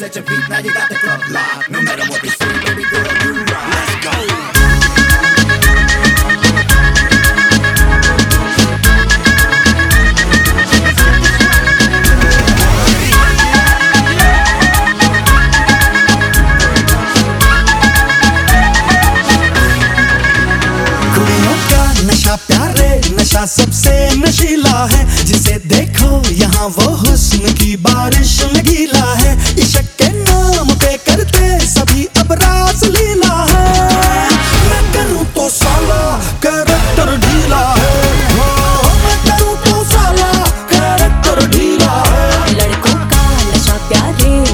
set your feet, now you got the club locked. No matter what they say, baby girl, you rock. Let's go. सबसे नशीला है जिसे देखो यहाँ वो हुस्न की बारिश लगी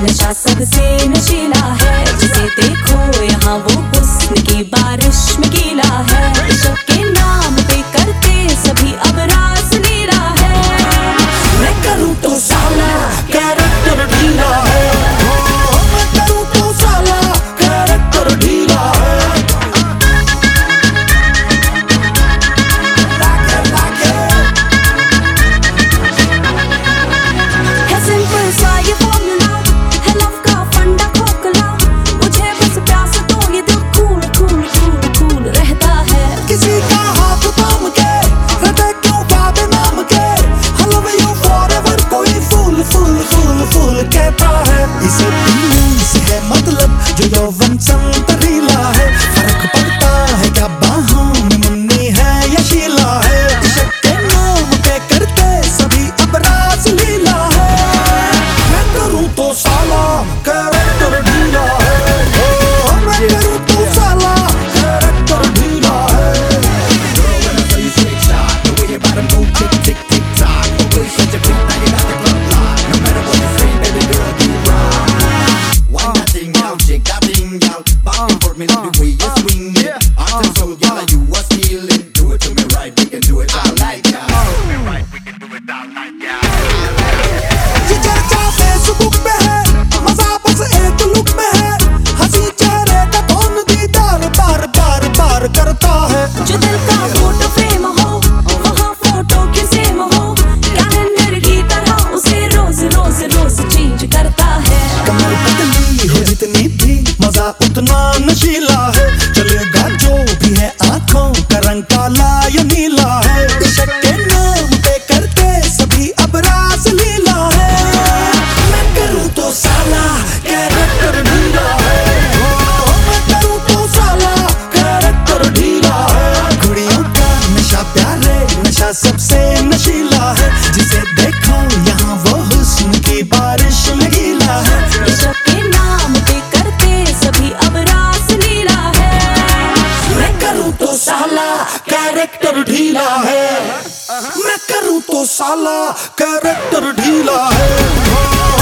नशा सबसे नशीला है। जिसे देखो यहाँ वो हुस्न की बारिश में की arm, work me like the way you swing it. I tell some girl like you नशा उतना नशीला है। चलेगा जो भी है आँखों का रंग काला या नीला। कैरेक्टर ढीला है। मैं करूँ तो साला कैरेक्टर ढीला है।